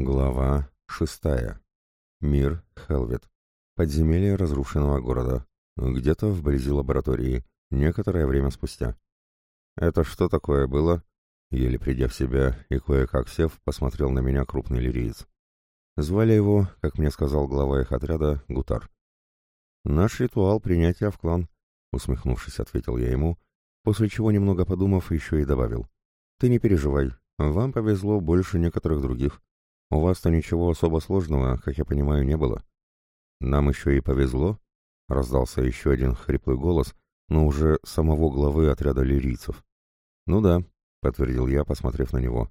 Глава шестая. Мир Хелвет. Подземелье разрушенного города. Где-то вблизи лаборатории. Некоторое время спустя. «Это что такое было?» Еле придя в себя и кое-как сев, посмотрел на меня крупный лириец. Звали его, как мне сказал глава их отряда, Гутар. «Наш ритуал принятия в клан», — усмехнувшись, ответил я ему, после чего, немного подумав, еще и добавил. «Ты не переживай, вам повезло больше некоторых других. У вас-то ничего особо сложного, как я понимаю, не было. Нам еще и повезло, — раздался еще один хриплый голос, но уже самого главы отряда лирийцев. Ну да, — подтвердил я, посмотрев на него.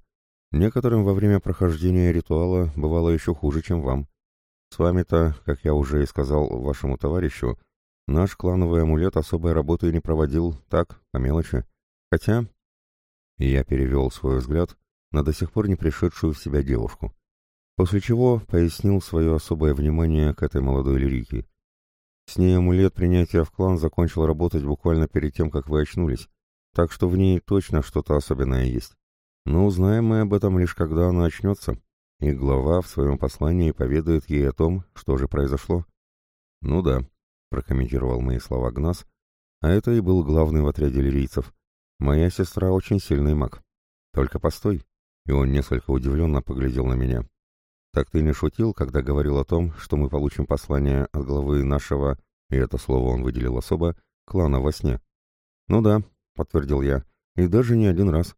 Некоторым во время прохождения ритуала бывало еще хуже, чем вам. С вами-то, как я уже и сказал вашему товарищу, наш клановый амулет особой работы не проводил, так, по мелочи. Хотя... я перевел свой взгляд на до сих пор не пришедшую в себя девушку после чего пояснил свое особое внимание к этой молодой лирике. С ней амулет принятия в клан закончил работать буквально перед тем, как вы очнулись, так что в ней точно что-то особенное есть. Но узнаем мы об этом лишь когда она очнется, и глава в своем послании поведает ей о том, что же произошло. «Ну да», — прокомментировал мои слова Гнас, а это и был главный в отряде лирийцев. «Моя сестра очень сильный маг. Только постой». И он несколько удивленно поглядел на меня. Так ты не шутил, когда говорил о том, что мы получим послание от главы нашего, и это слово он выделил особо, клана во сне? Ну да, подтвердил я, и даже не один раз.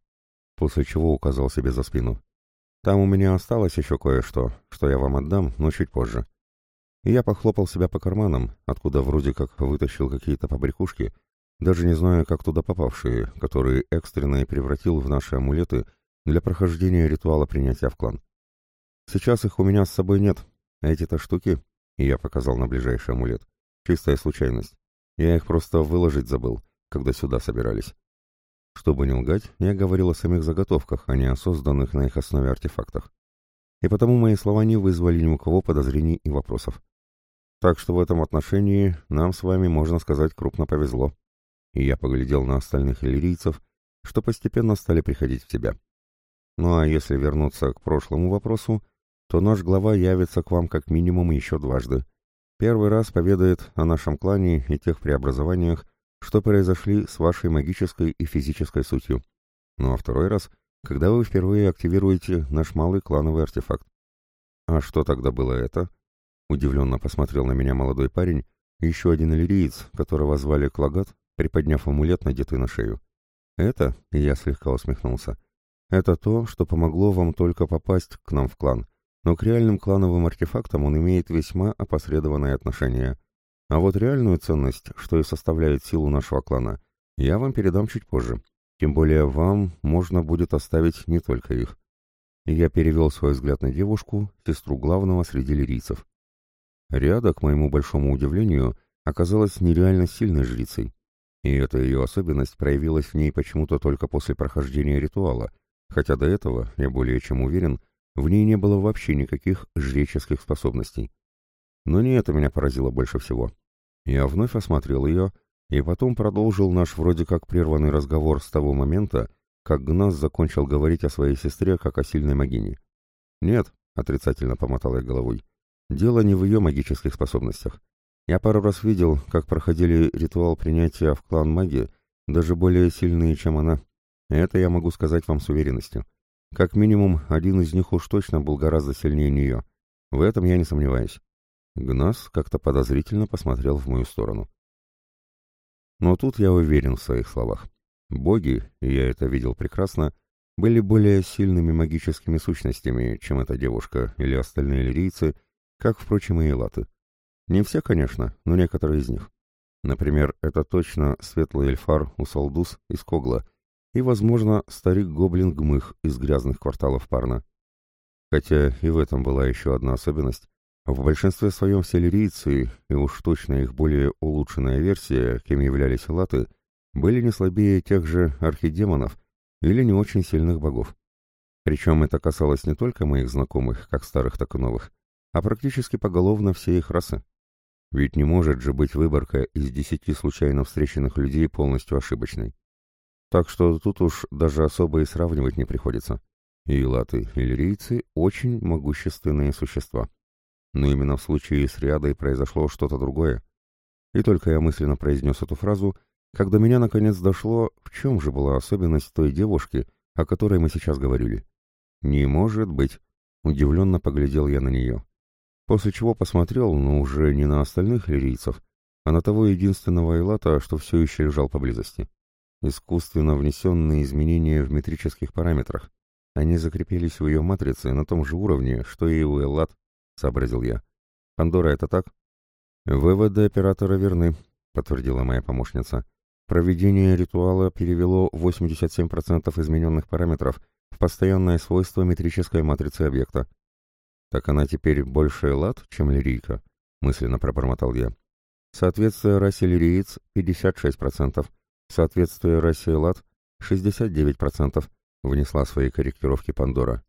После чего указал себе за спину. Там у меня осталось еще кое-что, что я вам отдам, но чуть позже. И я похлопал себя по карманам, откуда вроде как вытащил какие-то побрякушки, даже не знаю, как туда попавшие, которые экстренно и превратил в наши амулеты для прохождения ритуала принятия в клан. Сейчас их у меня с собой нет, а эти-то штуки, и я показал на ближайший амулет, чистая случайность. Я их просто выложить забыл, когда сюда собирались. Чтобы не лгать, я говорил о самих заготовках, а не о созданных на их основе артефактах. И потому мои слова не вызвали ни у кого подозрений и вопросов. Так что в этом отношении нам с вами, можно сказать, крупно повезло. И я поглядел на остальных иллирийцев, что постепенно стали приходить в себя. Ну а если вернуться к прошлому вопросу, то наш глава явится к вам как минимум еще дважды. Первый раз поведает о нашем клане и тех преобразованиях, что произошли с вашей магической и физической сутью. Ну а второй раз, когда вы впервые активируете наш малый клановый артефакт. А что тогда было это? Удивленно посмотрел на меня молодой парень, еще один иллириец, которого звали Клагат, приподняв амулет, надетый на шею. Это, я слегка усмехнулся, это то, что помогло вам только попасть к нам в клан — но к реальным клановым артефактам он имеет весьма опосредованное отношение. А вот реальную ценность, что и составляет силу нашего клана, я вам передам чуть позже. Тем более вам можно будет оставить не только их. Я перевел свой взгляд на девушку, сестру главного среди лирийцев. Ряда, к моему большому удивлению, оказалась нереально сильной жрицей. И эта ее особенность проявилась в ней почему-то только после прохождения ритуала, хотя до этого, я более чем уверен, в ней не было вообще никаких жреческих способностей. Но не это меня поразило больше всего. Я вновь осмотрел ее, и потом продолжил наш вроде как прерванный разговор с того момента, как Гнас закончил говорить о своей сестре как о сильной магине. «Нет», — отрицательно помотал я головой, — «дело не в ее магических способностях. Я пару раз видел, как проходили ритуал принятия в клан маги, даже более сильные, чем она. Это я могу сказать вам с уверенностью. Как минимум, один из них уж точно был гораздо сильнее нее. В этом я не сомневаюсь. Гнас как-то подозрительно посмотрел в мою сторону. Но тут я уверен в своих словах. Боги, и я это видел прекрасно, были более сильными магическими сущностями, чем эта девушка или остальные лирийцы, как, впрочем, и элаты. Не все, конечно, но некоторые из них. Например, это точно светлый эльфар Усалдус из Когла — и, возможно, старик-гоблин Гмых из грязных кварталов Парна. Хотя и в этом была еще одна особенность. В большинстве своем селерийцы, и уж точно их более улучшенная версия, кем являлись латы, были не слабее тех же архидемонов или не очень сильных богов. Причем это касалось не только моих знакомых, как старых, так и новых, а практически поголовно всей их расы. Ведь не может же быть выборка из десяти случайно встреченных людей полностью ошибочной. Так что тут уж даже особо и сравнивать не приходится. И латы, и лирийцы — очень могущественные существа. Но именно в случае с Риадой произошло что-то другое. И только я мысленно произнес эту фразу, когда меня наконец дошло, в чем же была особенность той девушки, о которой мы сейчас говорили. «Не может быть!» — удивленно поглядел я на нее. После чего посмотрел, но уже не на остальных лирийцев, а на того единственного Элата, что все еще лежал поблизости. Искусственно внесенные изменения в метрических параметрах. Они закрепились в ее матрице на том же уровне, что и у Эллат, сообразил я. Пандора, это так? Выводы оператора верны, подтвердила моя помощница. Проведение ритуала перевело 87% измененных параметров в постоянное свойство метрической матрицы объекта. Так она теперь больше Эллат, чем лирийка, мысленно пробормотал я. Соответствие расе лириец 56%, соответствие расе Эллат 69%, внесла свои корректировки Пандора.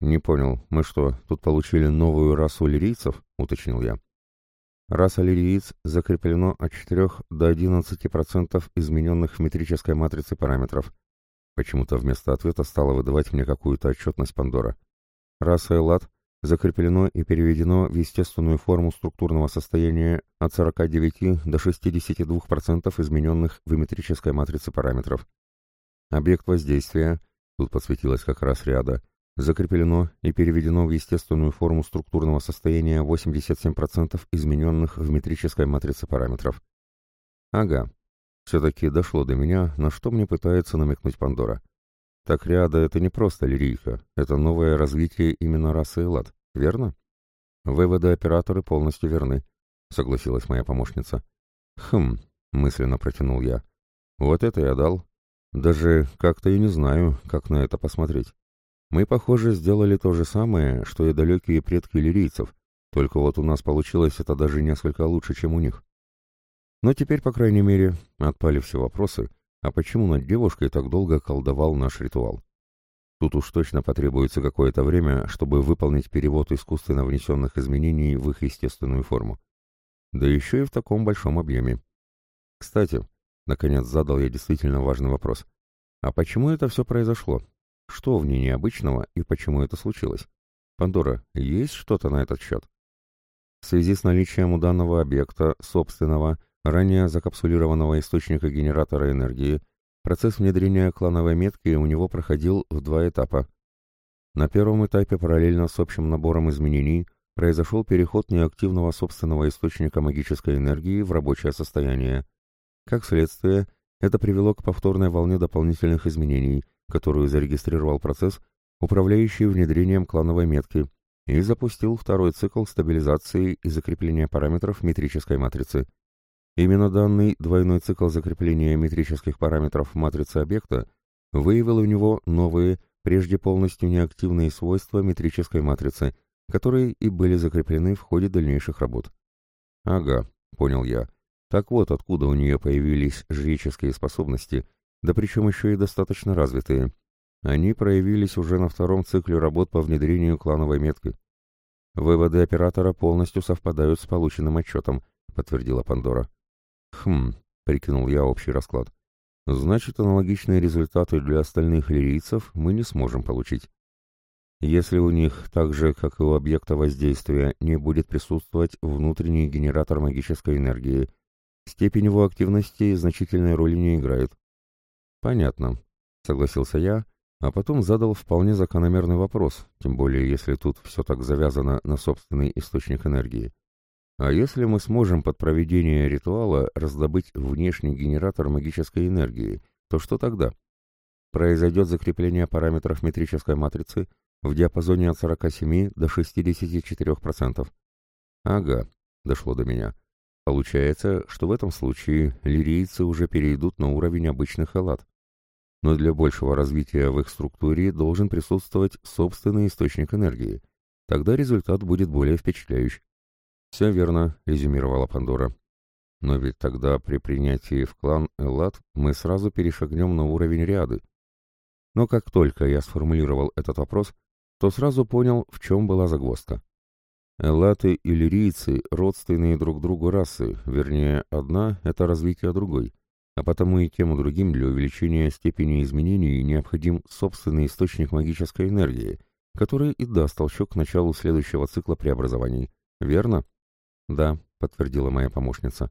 «Не понял, мы что, тут получили новую расу лирийцев?» — уточнил я. Раса лириец закреплено от 4 до 11% измененных в метрической матрице параметров. Почему-то вместо ответа стала выдавать мне какую-то отчетность Пандора. Раса Эллад закреплено и переведено в естественную форму структурного состояния от 49 до 62% измененных в метрической матрице параметров. Объект воздействия — тут подсветилась как раз ряда, закреплено и переведено в естественную форму структурного состояния 87% измененных в метрической матрице параметров. Ага, все-таки дошло до меня, на что мне пытается намекнуть Пандора. Так ряда это не просто лирийка, это новое развитие именно расы Элат, верно? Выводы операторы полностью верны, согласилась моя помощница. Хм, мысленно протянул я. Вот это я дал, даже как-то и не знаю, как на это посмотреть. Мы, похоже, сделали то же самое, что и далекие предки лирийцев, только вот у нас получилось это даже несколько лучше, чем у них. Но теперь, по крайней мере, отпали все вопросы, а почему над девушкой так долго колдовал наш ритуал. Тут уж точно потребуется какое-то время, чтобы выполнить перевод искусственно внесенных изменений в их естественную форму. Да еще и в таком большом объеме. Кстати, Наконец задал я действительно важный вопрос. А почему это все произошло? Что в ней необычного и почему это случилось? Пандора, есть что-то на этот счет? В связи с наличием у данного объекта собственного, ранее закапсулированного источника генератора энергии, процесс внедрения клановой метки у него проходил в два этапа. На первом этапе параллельно с общим набором изменений произошел переход неактивного собственного источника магической энергии в рабочее состояние. Как следствие, это привело к повторной волне дополнительных изменений, которую зарегистрировал процесс, управляющий внедрением клановой метки, и запустил второй цикл стабилизации и закрепления параметров метрической матрицы. Именно данный двойной цикл закрепления метрических параметров матрицы объекта выявил у него новые, прежде полностью неактивные свойства метрической матрицы, которые и были закреплены в ходе дальнейших работ. «Ага», — понял я, — так вот, откуда у нее появились жреческие способности, да причем еще и достаточно развитые. Они проявились уже на втором цикле работ по внедрению клановой метки. Выводы оператора полностью совпадают с полученным отчетом, подтвердила Пандора. Хм, прикинул я общий расклад. Значит, аналогичные результаты для остальных лирийцев мы не сможем получить. Если у них, так же, как и у объекта воздействия, не будет присутствовать внутренний генератор магической энергии, Степень его активности значительной роли не играет. Понятно, согласился я, а потом задал вполне закономерный вопрос, тем более если тут все так завязано на собственный источник энергии. А если мы сможем под проведение ритуала раздобыть внешний генератор магической энергии, то что тогда? Произойдет закрепление параметров метрической матрицы в диапазоне от 47 до 64%. Ага, дошло до меня. Получается, что в этом случае лирийцы уже перейдут на уровень обычных элат. Но для большего развития в их структуре должен присутствовать собственный источник энергии. Тогда результат будет более впечатляющий. «Все верно», — резюмировала Пандора. «Но ведь тогда при принятии в клан Элат мы сразу перешагнем на уровень ряды». Но как только я сформулировал этот вопрос, то сразу понял, в чем была загвоздка. Эллаты и лирийцы – родственные друг другу расы, вернее, одна – это развитие другой. а потому и тем и другим для увеличения степени изменений необходим собственный источник магической энергии, который и даст толчок к началу следующего цикла преобразований. Верно? Да, подтвердила моя помощница.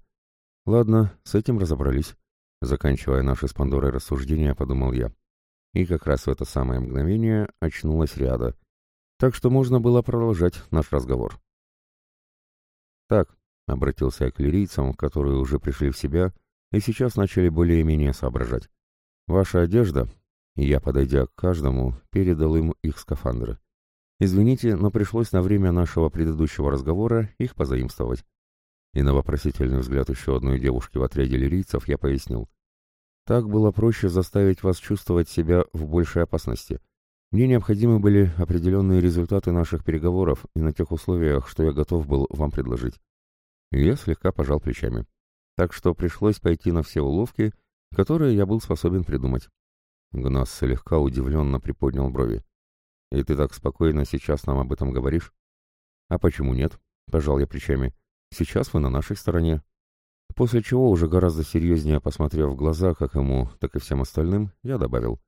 Ладно, с этим разобрались. Заканчивая наши с Пандорой рассуждения, подумал я. И как раз в это самое мгновение очнулась ряда. Так что можно было продолжать наш разговор. «Так», — обратился я к лирийцам, которые уже пришли в себя и сейчас начали более-менее соображать. «Ваша одежда...» Я, подойдя к каждому, передал им их скафандры. «Извините, но пришлось на время нашего предыдущего разговора их позаимствовать». И на вопросительный взгляд еще одной девушки в отряде лирийцев я пояснил. «Так было проще заставить вас чувствовать себя в большей опасности. Мне необходимы были определенные результаты наших переговоров и на тех условиях, что я готов был вам предложить». И я слегка пожал плечами так что пришлось пойти на все уловки, которые я был способен придумать. Гнас слегка удивленно приподнял брови. «И ты так спокойно сейчас нам об этом говоришь?» «А почему нет?» — пожал я плечами. «Сейчас вы на нашей стороне». После чего, уже гораздо серьезнее посмотрев в глаза как ему, так и всем остальным, я добавил.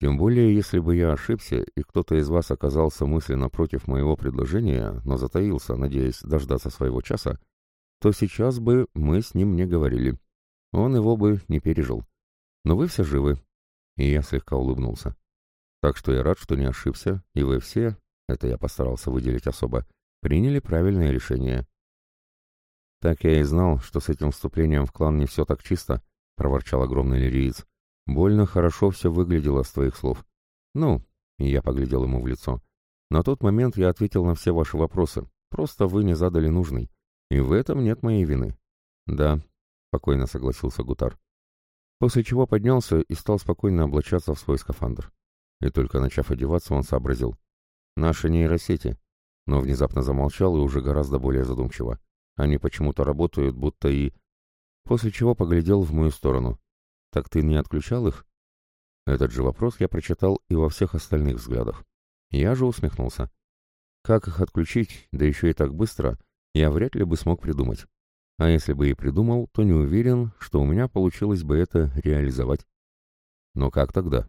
«Тем более, если бы я ошибся, и кто-то из вас оказался мысленно против моего предложения, но затаился, надеясь дождаться своего часа, то сейчас бы мы с ним не говорили. Он его бы не пережил. Но вы все живы. И я слегка улыбнулся. Так что я рад, что не ошибся, и вы все, это я постарался выделить особо, приняли правильное решение. Так я и знал, что с этим вступлением в клан не все так чисто, проворчал огромный лириец. Больно хорошо все выглядело с твоих слов. Ну, я поглядел ему в лицо. На тот момент я ответил на все ваши вопросы, просто вы не задали нужный. И в этом нет моей вины. Да, спокойно согласился Гутар. После чего поднялся и стал спокойно облачаться в свой скафандр. И только начав одеваться, он сообразил. Наши нейросети. Но внезапно замолчал и уже гораздо более задумчиво. Они почему-то работают, будто и... После чего поглядел в мою сторону. Так ты не отключал их? Этот же вопрос я прочитал и во всех остальных взглядах. Я же усмехнулся. Как их отключить, да еще и так быстро, я вряд ли бы смог придумать. А если бы и придумал, то не уверен, что у меня получилось бы это реализовать. Но как тогда?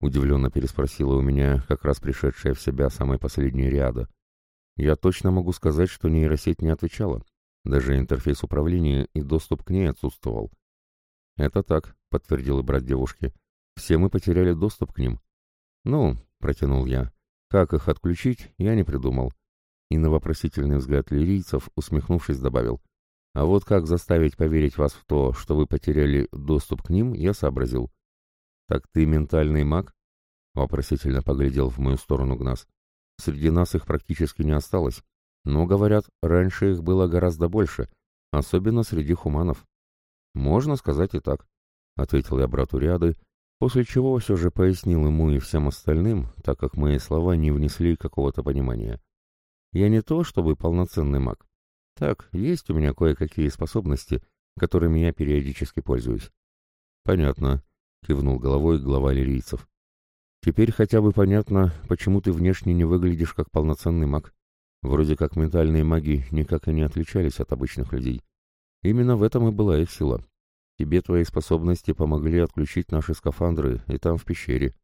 Удивленно переспросила у меня как раз пришедшая в себя самая последняя ряда. Я точно могу сказать, что нейросеть не отвечала. Даже интерфейс управления и доступ к ней отсутствовал. «Это так», — подтвердил брат девушки. «Все мы потеряли доступ к ним». «Ну», — протянул я, — «как их отключить, я не придумал и на вопросительный взгляд лирийцев, усмехнувшись, добавил. «А вот как заставить поверить вас в то, что вы потеряли доступ к ним, я сообразил». «Так ты ментальный маг?» — вопросительно поглядел в мою сторону Гнас. «Среди нас их практически не осталось, но, говорят, раньше их было гораздо больше, особенно среди хуманов». «Можно сказать и так», — ответил я брату Ряды, после чего все же пояснил ему и всем остальным, так как мои слова не внесли какого-то понимания. Я не то, чтобы полноценный маг. Так, есть у меня кое-какие способности, которыми я периодически пользуюсь. Понятно, кивнул головой глава лирийцев. Теперь хотя бы понятно, почему ты внешне не выглядишь как полноценный маг. Вроде как ментальные маги никак и не отличались от обычных людей. Именно в этом и была их сила. Тебе твои способности помогли отключить наши скафандры, и там в пещере.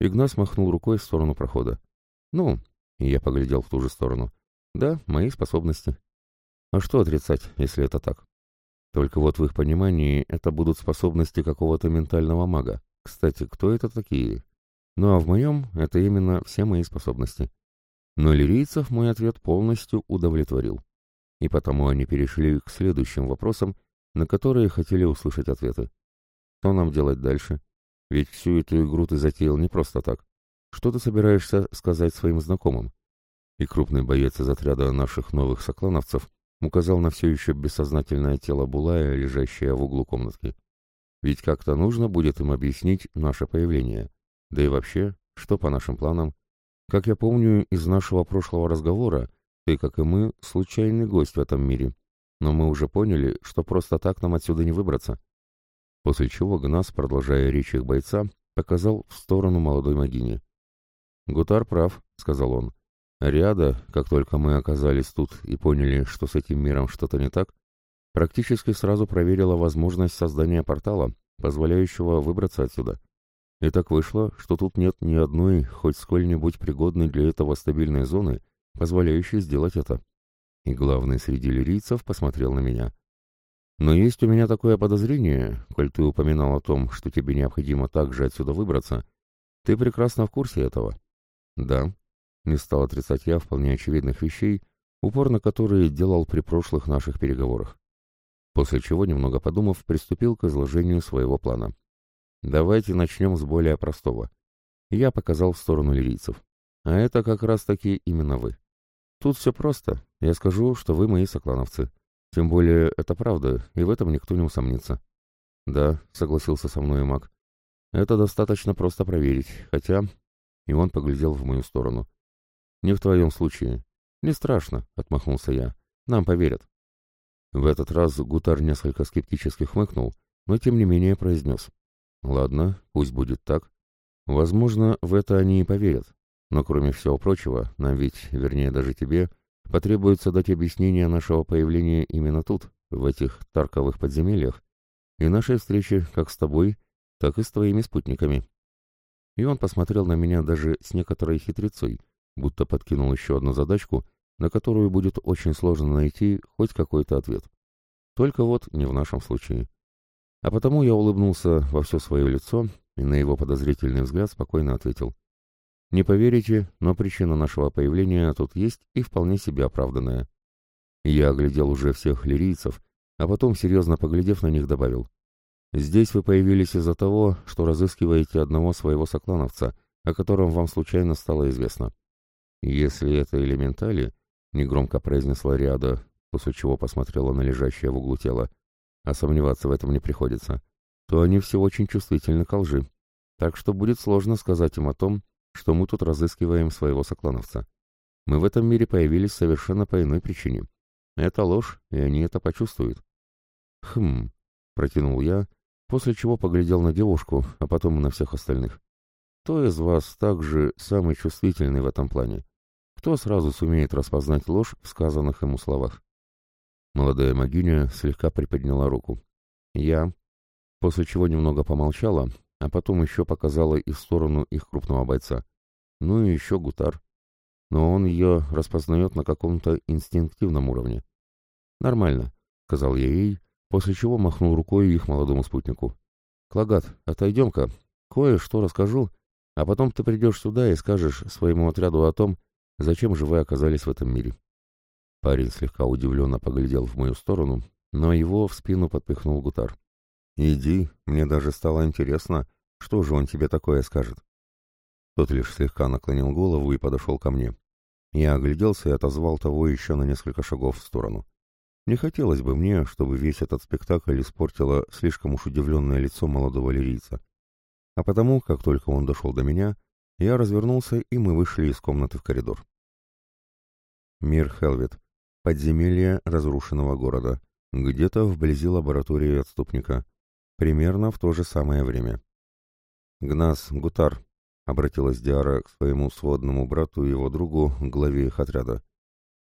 Игнас махнул рукой в сторону прохода. Ну, я поглядел в ту же сторону. Да, мои способности. А что отрицать, если это так? Только вот в их понимании это будут способности какого-то ментального мага. Кстати, кто это такие? Ну а в моем это именно все мои способности. Но лирийцев мой ответ полностью удовлетворил. И потому они перешли к следующим вопросам, на которые хотели услышать ответы. Что нам делать дальше? Ведь всю эту игру ты затеял не просто так. Что ты собираешься сказать своим знакомым? И крупный боец из отряда наших новых соклановцев указал на все еще бессознательное тело Булая, лежащее в углу комнатки. Ведь как-то нужно будет им объяснить наше появление. Да и вообще, что по нашим планам? Как я помню из нашего прошлого разговора, ты, как и мы, случайный гость в этом мире. Но мы уже поняли, что просто так нам отсюда не выбраться. После чего Гнас, продолжая речь их бойца, показал в сторону молодой могини. «Гутар прав», — сказал он. «Ряда, как только мы оказались тут и поняли, что с этим миром что-то не так, практически сразу проверила возможность создания портала, позволяющего выбраться отсюда. И так вышло, что тут нет ни одной, хоть сколь-нибудь пригодной для этого стабильной зоны, позволяющей сделать это. И главный среди лирийцев посмотрел на меня. Но есть у меня такое подозрение, коль ты упоминал о том, что тебе необходимо также отсюда выбраться, ты прекрасно в курсе этого. Да, не стал отрицать я вполне очевидных вещей, упор на которые делал при прошлых наших переговорах. После чего, немного подумав, приступил к изложению своего плана. Давайте начнем с более простого. Я показал в сторону лирийцев. А это как раз-таки именно вы. Тут все просто. Я скажу, что вы мои соклановцы. Тем более это правда, и в этом никто не усомнится. Да, согласился со мной маг. Это достаточно просто проверить, хотя... И он поглядел в мою сторону. Не в твоем случае. Не страшно, отмахнулся я. Нам поверят. В этот раз Гутар несколько скептически хмыкнул, но тем не менее произнес. Ладно, пусть будет так. Возможно, в это они и поверят. Но кроме всего прочего, нам ведь, вернее даже тебе, Потребуется дать объяснение нашего появления именно тут, в этих тарковых подземельях, и нашей встречи как с тобой, так и с твоими спутниками. И он посмотрел на меня даже с некоторой хитрецой, будто подкинул еще одну задачку, на которую будет очень сложно найти хоть какой-то ответ. Только вот не в нашем случае. А потому я улыбнулся во все свое лицо и на его подозрительный взгляд спокойно ответил. Не поверите, но причина нашего появления тут есть и вполне себе оправданная. Я оглядел уже всех лирийцев, а потом, серьезно поглядев на них, добавил. «Здесь вы появились из-за того, что разыскиваете одного своего соклановца, о котором вам случайно стало известно. Если это элементали, — негромко произнесла Риада, после чего посмотрела на лежащее в углу тело, а сомневаться в этом не приходится, то они все очень чувствительны к лжи. Так что будет сложно сказать им о том, что мы тут разыскиваем своего соклановца. Мы в этом мире появились совершенно по иной причине. Это ложь, и они это почувствуют. Хм, протянул я, после чего поглядел на девушку, а потом на всех остальных. Кто из вас также самый чувствительный в этом плане? Кто сразу сумеет распознать ложь в сказанных ему словах? Молодая магиня слегка приподняла руку. Я, после чего немного помолчала, а потом еще показала и в сторону их крупного бойца. Ну и еще Гутар. Но он ее распознает на каком-то инстинктивном уровне. «Нормально», — сказал я ей, после чего махнул рукой их молодому спутнику. «Клагат, отойдем-ка, кое-что расскажу, а потом ты придешь сюда и скажешь своему отряду о том, зачем же вы оказались в этом мире». Парень слегка удивленно поглядел в мою сторону, но его в спину подпихнул Гутар. «Иди, мне даже стало интересно, что же он тебе такое скажет». Тот лишь слегка наклонил голову и подошел ко мне. Я огляделся и отозвал того еще на несколько шагов в сторону. Не хотелось бы мне, чтобы весь этот спектакль испортило слишком уж удивленное лицо молодого лирийца. А потому, как только он дошел до меня, я развернулся, и мы вышли из комнаты в коридор. Мир Хелвет. Подземелье разрушенного города. Где-то вблизи лаборатории отступника. Примерно в то же самое время. «Гнас, Гутар», — обратилась Диара к своему сводному брату и его другу, главе их отряда.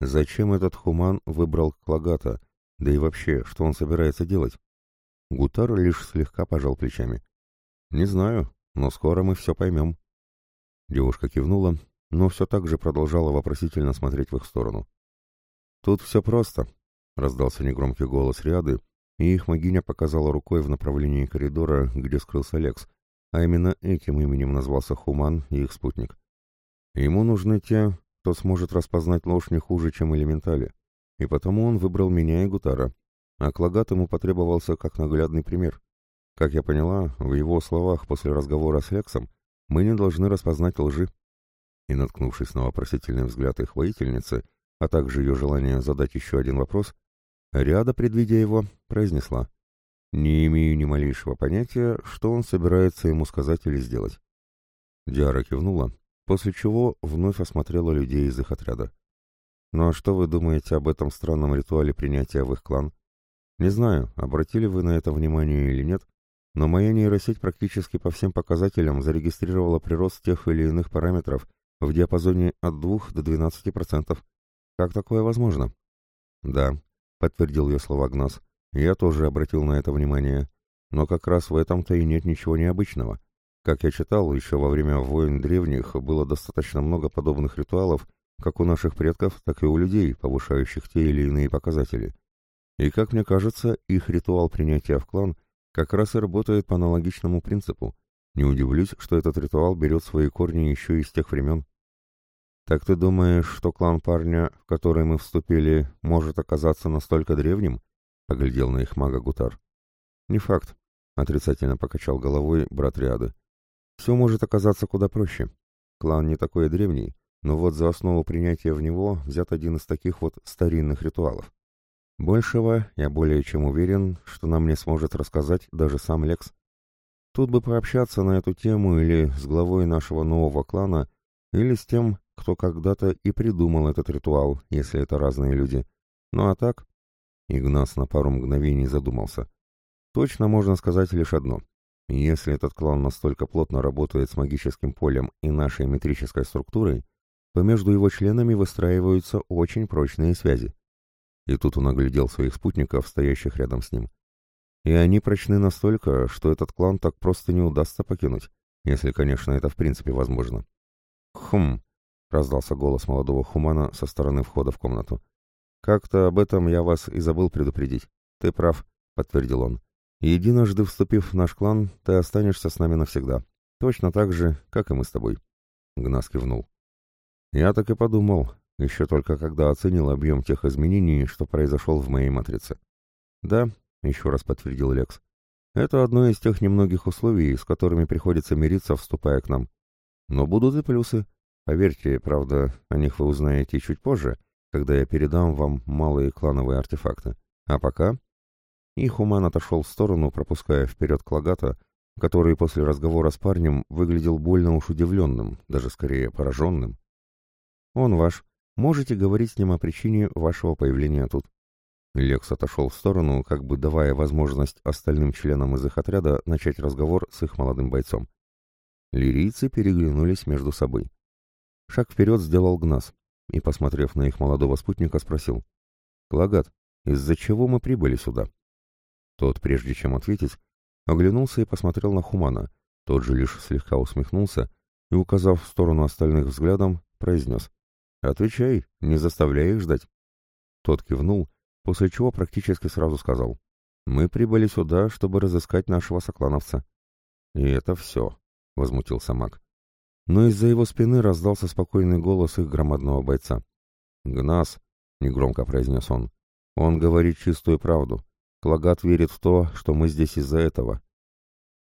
«Зачем этот хуман выбрал Клагата? Да и вообще, что он собирается делать?» Гутар лишь слегка пожал плечами. «Не знаю, но скоро мы все поймем». Девушка кивнула, но все так же продолжала вопросительно смотреть в их сторону. «Тут все просто», — раздался негромкий голос Риады, и их могиня показала рукой в направлении коридора, где скрылся Лекс, а именно этим именем назвался Хуман и их спутник. Ему нужны те, кто сможет распознать ложь не хуже, чем элементали, и потому он выбрал меня и Гутара, а Клагат ему потребовался как наглядный пример. Как я поняла, в его словах после разговора с Лексом мы не должны распознать лжи. И, наткнувшись на вопросительный взгляд их воительницы, а также ее желание задать еще один вопрос, Ряда, предвидя его, произнесла. «Не имею ни малейшего понятия, что он собирается ему сказать или сделать». Диара кивнула, после чего вновь осмотрела людей из их отряда. «Ну а что вы думаете об этом странном ритуале принятия в их клан? Не знаю, обратили вы на это внимание или нет, но моя нейросеть практически по всем показателям зарегистрировала прирост тех или иных параметров в диапазоне от 2 до 12%. Как такое возможно? Да, — подтвердил ее слова Гнас. Я тоже обратил на это внимание. Но как раз в этом-то и нет ничего необычного. Как я читал, еще во время войн древних было достаточно много подобных ритуалов, как у наших предков, так и у людей, повышающих те или иные показатели. И, как мне кажется, их ритуал принятия в клан как раз и работает по аналогичному принципу. Не удивлюсь, что этот ритуал берет свои корни еще из тех времен. «Так ты думаешь, что клан парня, в который мы вступили, может оказаться настолько древним?» — поглядел на их мага Гутар. «Не факт», — отрицательно покачал головой брат Риады. «Все может оказаться куда проще. Клан не такой древний, но вот за основу принятия в него взят один из таких вот старинных ритуалов. Большего я более чем уверен, что нам не сможет рассказать даже сам Лекс. Тут бы пообщаться на эту тему или с главой нашего нового клана, или с тем, кто когда-то и придумал этот ритуал, если это разные люди. Ну а так... Игнас на пару мгновений задумался. Точно можно сказать лишь одно. Если этот клан настолько плотно работает с магическим полем и нашей метрической структурой, то между его членами выстраиваются очень прочные связи. И тут он оглядел своих спутников, стоящих рядом с ним. И они прочны настолько, что этот клан так просто не удастся покинуть, если, конечно, это в принципе возможно. «Хм!» — раздался голос молодого хумана со стороны входа в комнату. «Как-то об этом я вас и забыл предупредить. Ты прав», — подтвердил он. «Единожды вступив в наш клан, ты останешься с нами навсегда. Точно так же, как и мы с тобой». Гнас кивнул. «Я так и подумал, еще только когда оценил объем тех изменений, что произошел в моей матрице. Да, еще раз подтвердил Лекс. Это одно из тех немногих условий, с которыми приходится мириться, вступая к нам. Но будут и плюсы. Поверьте, правда, о них вы узнаете чуть позже, когда я передам вам малые клановые артефакты. А пока... И Хуман отошел в сторону, пропуская вперед Клагата, который после разговора с парнем выглядел больно уж удивленным, даже скорее пораженным. «Он ваш», Можете говорить с ним о причине вашего появления тут. Лекс отошел в сторону, как бы давая возможность остальным членам из их отряда начать разговор с их молодым бойцом. Лирийцы переглянулись между собой. Шаг вперед сделал Гнас и, посмотрев на их молодого спутника, спросил. «Клагат, из-за чего мы прибыли сюда?» Тот, прежде чем ответить, оглянулся и посмотрел на Хумана. Тот же лишь слегка усмехнулся и, указав в сторону остальных взглядом, произнес. «Отвечай, не заставляй их ждать». Тот кивнул, после чего практически сразу сказал. «Мы прибыли сюда, чтобы разыскать нашего соклановца». «И это все», — возмутился маг. Но из-за его спины раздался спокойный голос их громадного бойца. «Гнас», — негромко произнес он, — «он говорит чистую правду. Клагат верит в то, что мы здесь из-за этого».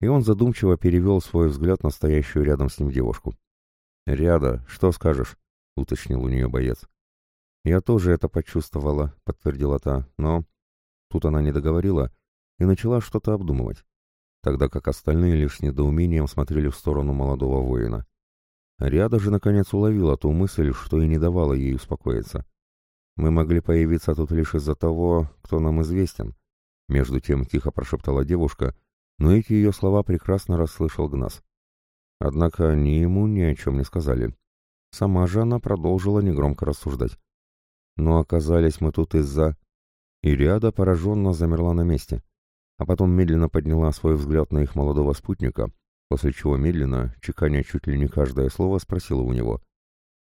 И он задумчиво перевел свой взгляд на стоящую рядом с ним девушку. «Ряда, что скажешь?» — уточнил у нее боец. «Я тоже это почувствовала», — подтвердила та, — «но...» Тут она не договорила и начала что-то обдумывать, тогда как остальные лишь с недоумением смотрели в сторону молодого воина. Ряда же наконец уловила ту мысль, что и не давала ей успокоиться. «Мы могли появиться тут лишь из-за того, кто нам известен», — между тем тихо прошептала девушка, но эти ее слова прекрасно расслышал Гнас. Однако ни ему ни о чем не сказали. Сама же она продолжила негромко рассуждать. Но оказались мы тут из-за... Ириада пораженно замерла на месте, а потом медленно подняла свой взгляд на их молодого спутника, после чего медленно, чеканя чуть ли не каждое слово, спросила у него.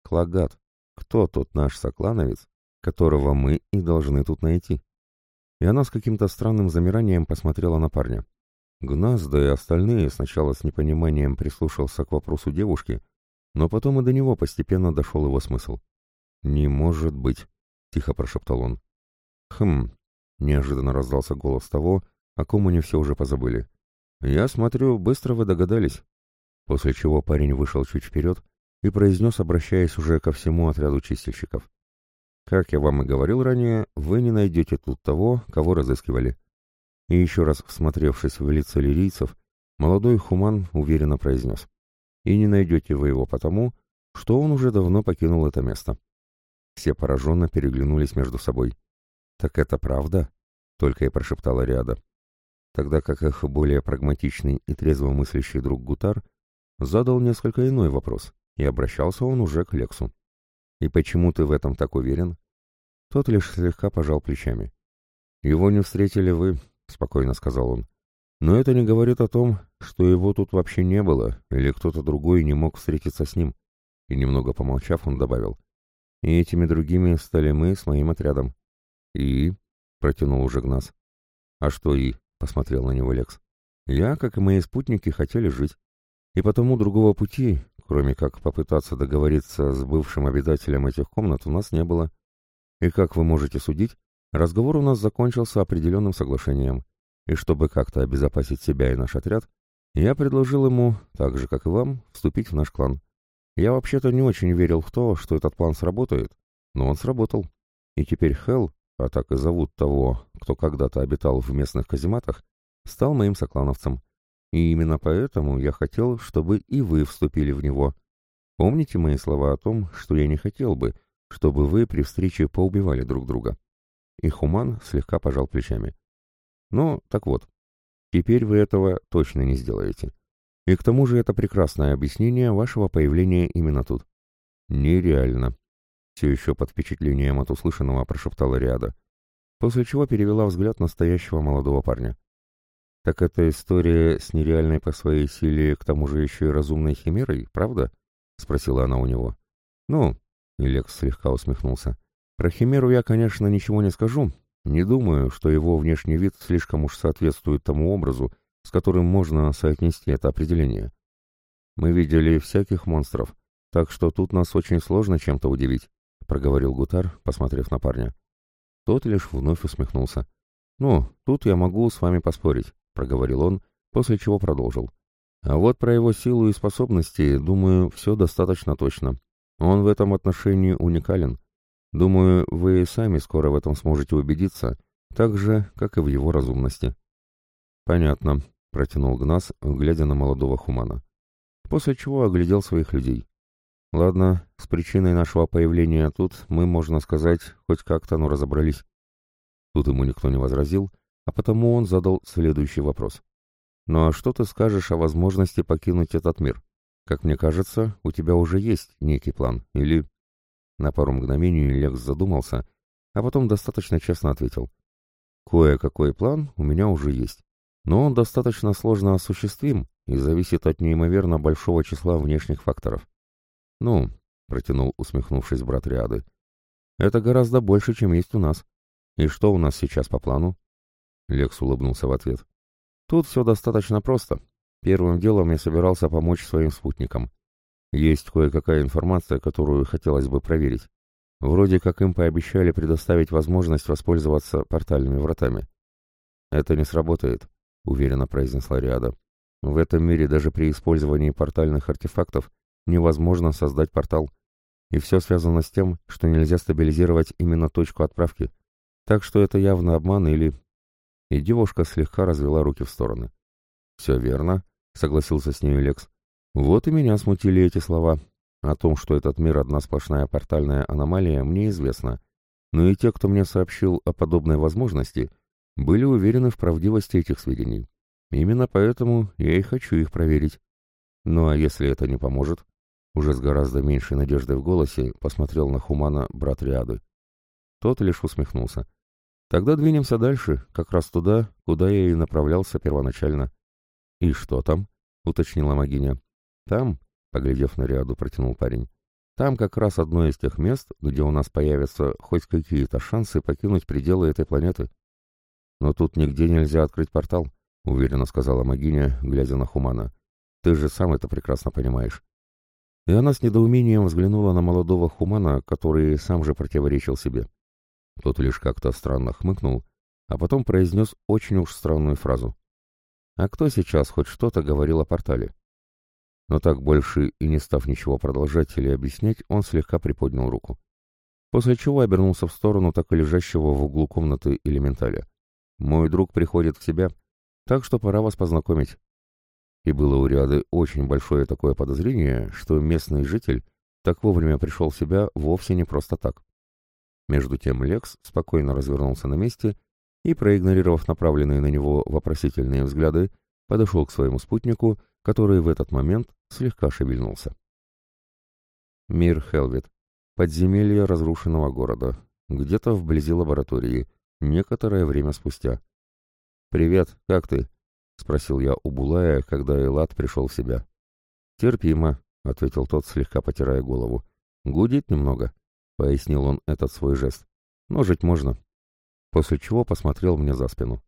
«Клагат, кто тот наш соклановец, которого мы и должны тут найти?» И она с каким-то странным замиранием посмотрела на парня. Гназ, да и остальные сначала с непониманием прислушался к вопросу девушки, но потом и до него постепенно дошел его смысл. «Не может быть», — тихо прошептал он. «Хм», — неожиданно раздался голос того, о ком они все уже позабыли. «Я смотрю, быстро вы догадались». После чего парень вышел чуть вперед и произнес, обращаясь уже ко всему отряду чистильщиков. «Как я вам и говорил ранее, вы не найдете тут того, кого разыскивали». И еще раз всмотревшись в лица лирийцев, молодой хуман уверенно произнес и не найдете вы его потому, что он уже давно покинул это место. Все пораженно переглянулись между собой. «Так это правда?» — только и прошептала Риада. Тогда как их более прагматичный и трезво мыслящий друг Гутар задал несколько иной вопрос, и обращался он уже к Лексу. «И почему ты в этом так уверен?» Тот лишь слегка пожал плечами. Его не встретили вы, спокойно сказал он. Но это не говорит о том, что его тут вообще не было, или кто-то другой не мог встретиться с ним. И немного помолчав, он добавил. И этими другими стали мы с моим отрядом. И... протянул уже Гнас. А что и... посмотрел на него Лекс. Я, как и мои спутники, хотели жить. И потому другого пути, кроме как попытаться договориться с бывшим обитателем этих комнат, у нас не было. И как вы можете судить, разговор у нас закончился определенным соглашением. И чтобы как-то обезопасить себя и наш отряд, я предложил ему, так же как и вам, вступить в наш клан. Я вообще-то не очень верил в то, что этот план сработает, но он сработал. И теперь Хелл, а так и зовут того, кто когда-то обитал в местных казематах, стал моим соклановцем. И именно поэтому я хотел, чтобы и вы вступили в него. Помните мои слова о том, что я не хотел бы, чтобы вы при встрече поубивали друг друга?» И Хуман слегка пожал плечами. «Ну, так вот, теперь вы этого точно не сделаете. И к тому же это прекрасное объяснение вашего появления именно тут». «Нереально», — все еще под впечатлением от услышанного прошептала Риада, после чего перевела взгляд настоящего молодого парня. «Так это история с нереальной по своей силе, к тому же еще и разумной химерой, правда?» — спросила она у него. «Ну, и слегка усмехнулся. «Про Химеру я, конечно, ничего не скажу. Не думаю, что его внешний вид слишком уж соответствует тому образу, с которым можно соотнести это определение. Мы видели всяких монстров, так что тут нас очень сложно чем-то удивить», — проговорил Гутар, посмотрев на парня. Тот лишь вновь усмехнулся. «Ну, тут я могу с вами поспорить», — проговорил он, после чего продолжил. «А вот про его силу и способности, думаю, все достаточно точно. Он в этом отношении уникален. Думаю, вы сами скоро в этом сможете убедиться, так же, как и в его разумности. Понятно, протянул Гнас, глядя на молодого хумана. После чего оглядел своих людей. Ладно, с причиной нашего появления тут мы, можно сказать, хоть как-то, но разобрались. Тут ему никто не возразил, а потому он задал следующий вопрос. «Ну а что ты скажешь о возможности покинуть этот мир? Как мне кажется, у тебя уже есть некий план, или...» На пару мгновений Лекс задумался, а потом достаточно честно ответил. «Кое-какой план у меня уже есть, но он достаточно сложно осуществим и зависит от неимоверно большого числа внешних факторов». «Ну», — протянул, усмехнувшись брат Риады, — «это гораздо больше, чем есть у нас. И что у нас сейчас по плану?» Лекс улыбнулся в ответ. «Тут все достаточно просто. Первым делом я собирался помочь своим спутникам. Есть кое-какая информация, которую хотелось бы проверить. Вроде как им пообещали предоставить возможность воспользоваться портальными вратами. «Это не сработает», — уверенно произнесла Риада. «В этом мире даже при использовании портальных артефактов невозможно создать портал. И все связано с тем, что нельзя стабилизировать именно точку отправки. Так что это явно обман или...» И девушка слегка развела руки в стороны. «Все верно», согласился с ней Лекс. Вот и меня смутили эти слова. О том, что этот мир одна сплошная портальная аномалия, мне известно. Но и те, кто мне сообщил о подобной возможности, были уверены в правдивости этих сведений. Именно поэтому я и хочу их проверить. Ну а если это не поможет? Уже с гораздо меньшей надеждой в голосе посмотрел на Хумана брат Риады. Тот лишь усмехнулся. Тогда двинемся дальше, как раз туда, куда я и направлялся первоначально. «И что там?» — уточнила Магиня. «Там», — поглядев на Риаду, протянул парень, «там как раз одно из тех мест, где у нас появятся хоть какие-то шансы покинуть пределы этой планеты». «Но тут нигде нельзя открыть портал», — уверенно сказала Магиня, глядя на Хумана. «Ты же сам это прекрасно понимаешь». И она с недоумением взглянула на молодого Хумана, который сам же противоречил себе. Тот лишь как-то странно хмыкнул, а потом произнес очень уж странную фразу. А кто сейчас хоть что-то говорил о портале? Но так больше и не став ничего продолжать или объяснять, он слегка приподнял руку. После чего обернулся в сторону так и лежащего в углу комнаты элементаля. «Мой друг приходит в себя, так что пора вас познакомить». И было у Риады очень большое такое подозрение, что местный житель так вовремя пришел в себя вовсе не просто так. Между тем Лекс спокойно развернулся на месте и, проигнорировав направленные на него вопросительные взгляды, подошел к своему спутнику, который в этот момент слегка шевельнулся. Мир Хелвет. Подземелье разрушенного города. Где-то вблизи лаборатории. некоторое время спустя. «Привет, как ты?» — спросил я у Булая, когда Элат пришел в себя. «Терпимо», — ответил тот, слегка потирая голову. «Гудит немного», — пояснил он этот свой жест. «Но жить можно». После чего посмотрел мне за спину.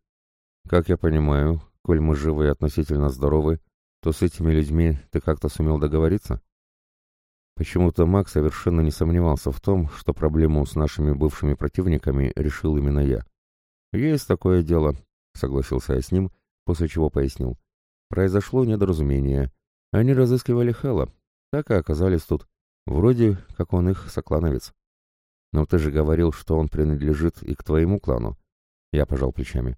«Как я понимаю, коль мы живы и относительно здоровы, то с этими людьми ты как-то сумел договориться?» Почему-то Мак совершенно не сомневался в том, что проблему с нашими бывшими противниками решил именно я. «Есть такое дело», — согласился я с ним, после чего пояснил. «Произошло недоразумение. Они разыскивали Хэла, так и оказались тут. Вроде как он их соклановец». «Но ты же говорил, что он принадлежит и к твоему клану». Я пожал плечами.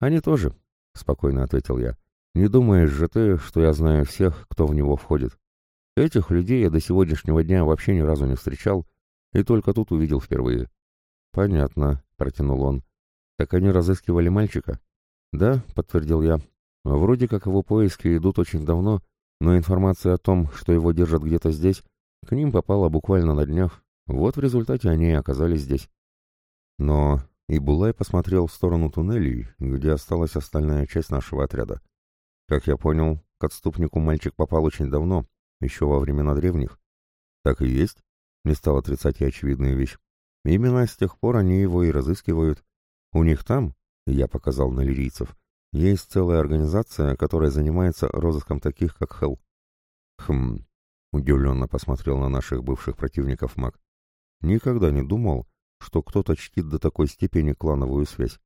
«Они тоже», — спокойно ответил я. «Не думаешь же ты, что я знаю всех, кто в него входит?» Этих людей я до сегодняшнего дня вообще ни разу не встречал и только тут увидел впервые. «Понятно», — протянул он. «Так они разыскивали мальчика?» «Да», — подтвердил я. «Вроде как его поиски идут очень давно, но информация о том, что его держат где-то здесь, к ним попала буквально на днях. Вот в результате они и оказались здесь». Но и Булай посмотрел в сторону туннелей, где осталась остальная часть нашего отряда. Как я понял, к отступнику мальчик попал очень давно, еще во времена древних. Так и есть, не стал отрицать я очевидную вещь. Именно с тех пор они его и разыскивают. У них там, я показал на лирийцев, есть целая организация, которая занимается розыском таких, как Хелл. Хм, удивленно посмотрел на наших бывших противников маг. Никогда не думал, что кто-то чтит до такой степени клановую связь.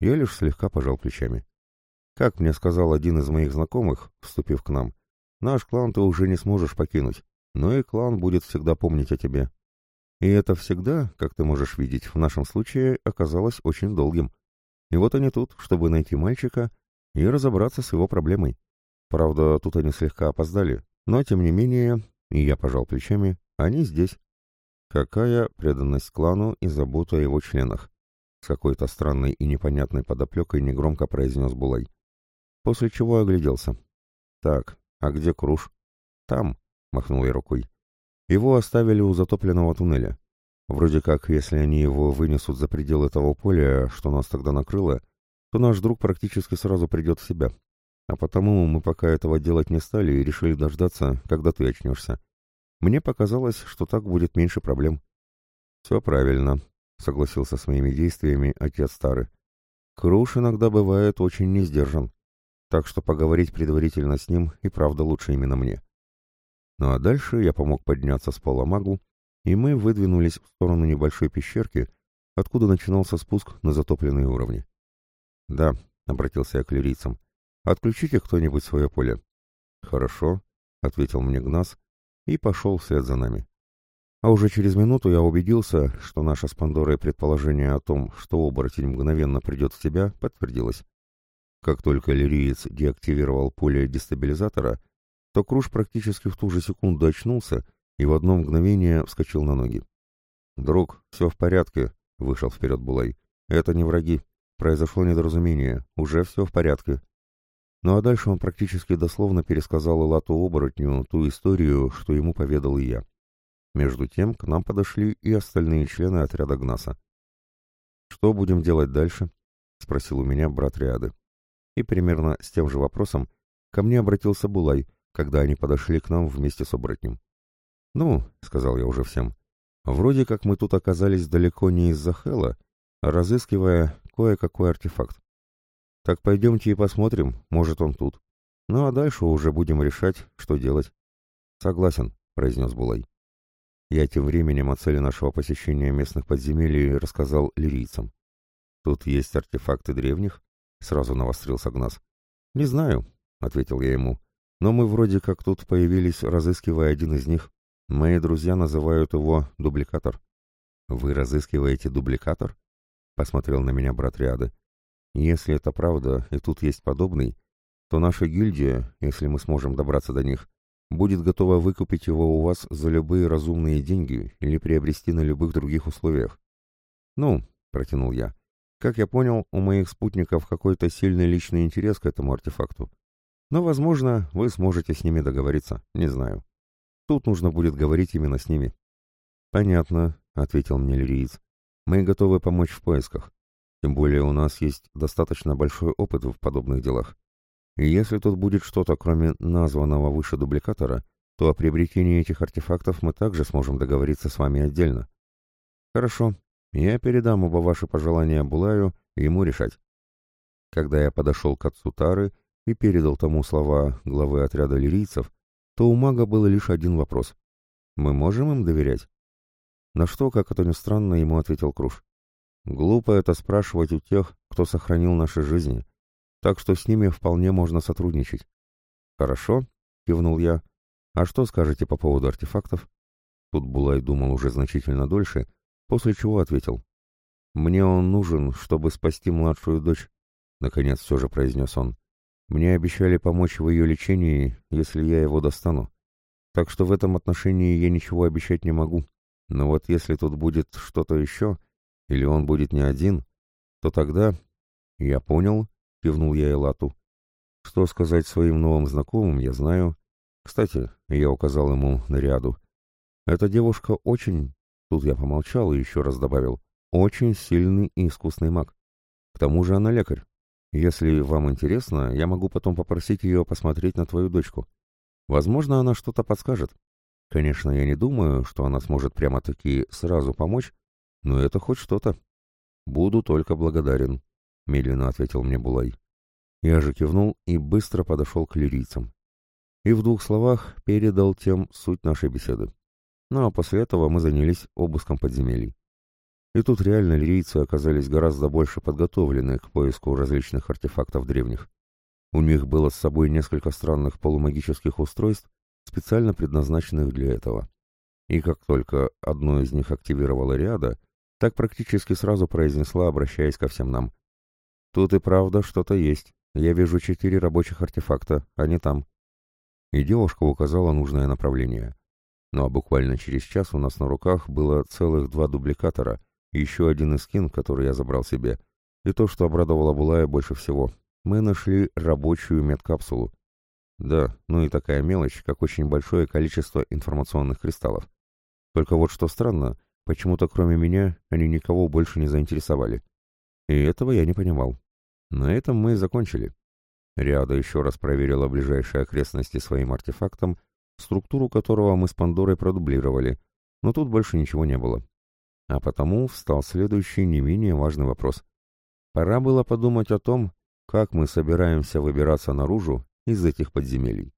Я лишь слегка пожал плечами. Как мне сказал один из моих знакомых, вступив к нам, Наш клан ты уже не сможешь покинуть, но и клан будет всегда помнить о тебе. И это всегда, как ты можешь видеть, в нашем случае оказалось очень долгим. И вот они тут, чтобы найти мальчика и разобраться с его проблемой. Правда, тут они слегка опоздали, но тем не менее, и я пожал плечами, они здесь. Какая преданность клану и забота о его членах? С какой-то странной и непонятной подоплекой негромко произнес Булай. После чего огляделся. Так, «А где Круш?» «Там», — махнул я рукой. «Его оставили у затопленного туннеля. Вроде как, если они его вынесут за пределы того поля, что нас тогда накрыло, то наш друг практически сразу придет в себя. А потому мы пока этого делать не стали и решили дождаться, когда ты очнешься. Мне показалось, что так будет меньше проблем». «Все правильно», — согласился с моими действиями отец старый. «Круш иногда бывает очень несдержан так что поговорить предварительно с ним и правда лучше именно мне. Ну а дальше я помог подняться с пола магу, и мы выдвинулись в сторону небольшой пещерки, откуда начинался спуск на затопленные уровни. «Да», — обратился я к лирийцам, — «отключите кто-нибудь свое поле». «Хорошо», — ответил мне Гнас и пошел вслед за нами. А уже через минуту я убедился, что наше с Пандорой предположение о том, что оборотень мгновенно придет в себя, подтвердилось. Как только лириец деактивировал поле дестабилизатора, то Круш практически в ту же секунду очнулся и в одно мгновение вскочил на ноги. «Друг, все в порядке», — вышел вперед Булай. «Это не враги. Произошло недоразумение. Уже все в порядке». Ну а дальше он практически дословно пересказал Элату-оборотню ту историю, что ему поведал и я. Между тем к нам подошли и остальные члены отряда Гнаса. «Что будем делать дальше?» — спросил у меня брат Риады. И примерно с тем же вопросом ко мне обратился Булай, когда они подошли к нам вместе с оборотнем. «Ну», — сказал я уже всем, — «вроде как мы тут оказались далеко не из-за Хэла, разыскивая кое-какой артефакт. Так пойдемте и посмотрим, может он тут. Ну а дальше уже будем решать, что делать». «Согласен», — произнес Булай. Я тем временем о цели нашего посещения местных подземелий рассказал лирийцам. Тут есть артефакты древних, Сразу навострился Гнас. «Не знаю», — ответил я ему. «Но мы вроде как тут появились, разыскивая один из них. Мои друзья называют его дубликатор». «Вы разыскиваете дубликатор?» — посмотрел на меня брат Риады. «Если это правда, и тут есть подобный, то наша гильдия, если мы сможем добраться до них, будет готова выкупить его у вас за любые разумные деньги или приобрести на любых других условиях». «Ну», — протянул я, как я понял, у моих спутников какой-то сильный личный интерес к этому артефакту. Но, возможно, вы сможете с ними договориться, не знаю. Тут нужно будет говорить именно с ними. «Понятно», — ответил мне лириец. «Мы готовы помочь в поисках. Тем более у нас есть достаточно большой опыт в подобных делах. И если тут будет что-то, кроме названного выше дубликатора, то о приобретении этих артефактов мы также сможем договориться с вами отдельно. Хорошо, я передам оба ваши пожелания Булаю, ему решать. Когда я подошел к отцу Тары и передал тому слова главы отряда лирийцев, то у мага был лишь один вопрос. Мы можем им доверять? На что, как это ни странно, ему ответил Круш. Глупо это спрашивать у тех, кто сохранил наши жизни, так что с ними вполне можно сотрудничать. Хорошо, кивнул я. А что скажете по поводу артефактов? Тут Булай думал уже значительно дольше, после чего ответил. Мне он нужен, чтобы спасти младшую дочь, наконец все же произнес он. Мне обещали помочь в ее лечении, если я его достану. Так что в этом отношении я ничего обещать не могу. Но вот если тут будет что-то еще, или он будет не один, то тогда... Я понял, кивнул я Элату. Что сказать своим новым знакомым, я знаю. Кстати, я указал ему на ряду. Эта девушка очень... Тут я помолчал и еще раз добавил. Очень сильный и искусный маг. К тому же она лекарь. Если вам интересно, я могу потом попросить ее посмотреть на твою дочку. Возможно, она что-то подскажет. Конечно, я не думаю, что она сможет прямо-таки сразу помочь, но это хоть что-то. Буду только благодарен, — медленно ответил мне Булай. Я же кивнул и быстро подошел к лирийцам. И в двух словах передал тем суть нашей беседы. Ну а после этого мы занялись обыском подземелий. И тут реально лирийцы оказались гораздо больше подготовлены к поиску различных артефактов древних. У них было с собой несколько странных полумагических устройств, специально предназначенных для этого. И как только одно из них активировало ряда, так практически сразу произнесла, обращаясь ко всем нам. «Тут и правда что-то есть. Я вижу четыре рабочих артефакта, они там». И девушка указала нужное направление. Ну а буквально через час у нас на руках было целых два дубликатора, еще один эскин, который я забрал себе, и то, что обрадовало Булая больше всего. Мы нашли рабочую медкапсулу. Да, ну и такая мелочь, как очень большое количество информационных кристаллов. Только вот что странно, Почему-то кроме меня они никого больше не заинтересовали. И этого я не понимал. На этом мы и закончили. Риада еще раз проверила ближайшие окрестности своим артефактом, структуру которого мы с Пандорой продублировали, но тут больше ничего не было. А потому встал следующий не менее важный вопрос. Пора было подумать о том, как мы собираемся выбираться наружу из этих подземелий.